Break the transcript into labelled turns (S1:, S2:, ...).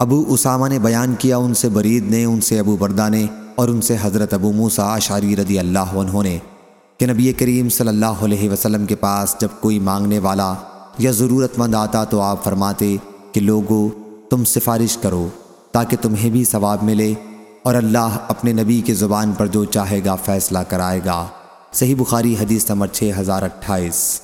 S1: ابو اسامہ نے بیان کیا ان سے برید نے، ان سے ابو بردہ نے اور ان سے حضرت ابو موسیٰ اشعری رضی اللہ عنہ نے کہ نبی کریم صلی اللہ علیہ وسلم کے پاس جب کوئی مانگنے والا یا ضرورت مند آتا تو آپ فرماتے کہ لوگو، تم سفارش کرو تاکہ تمہیں بھی ثواب ملے اور اللہ اپنے نبی کے زبان پر جو چاہے گا فیصلہ کرائے گا۔ صحیح بخاری حدیث نمبر 6028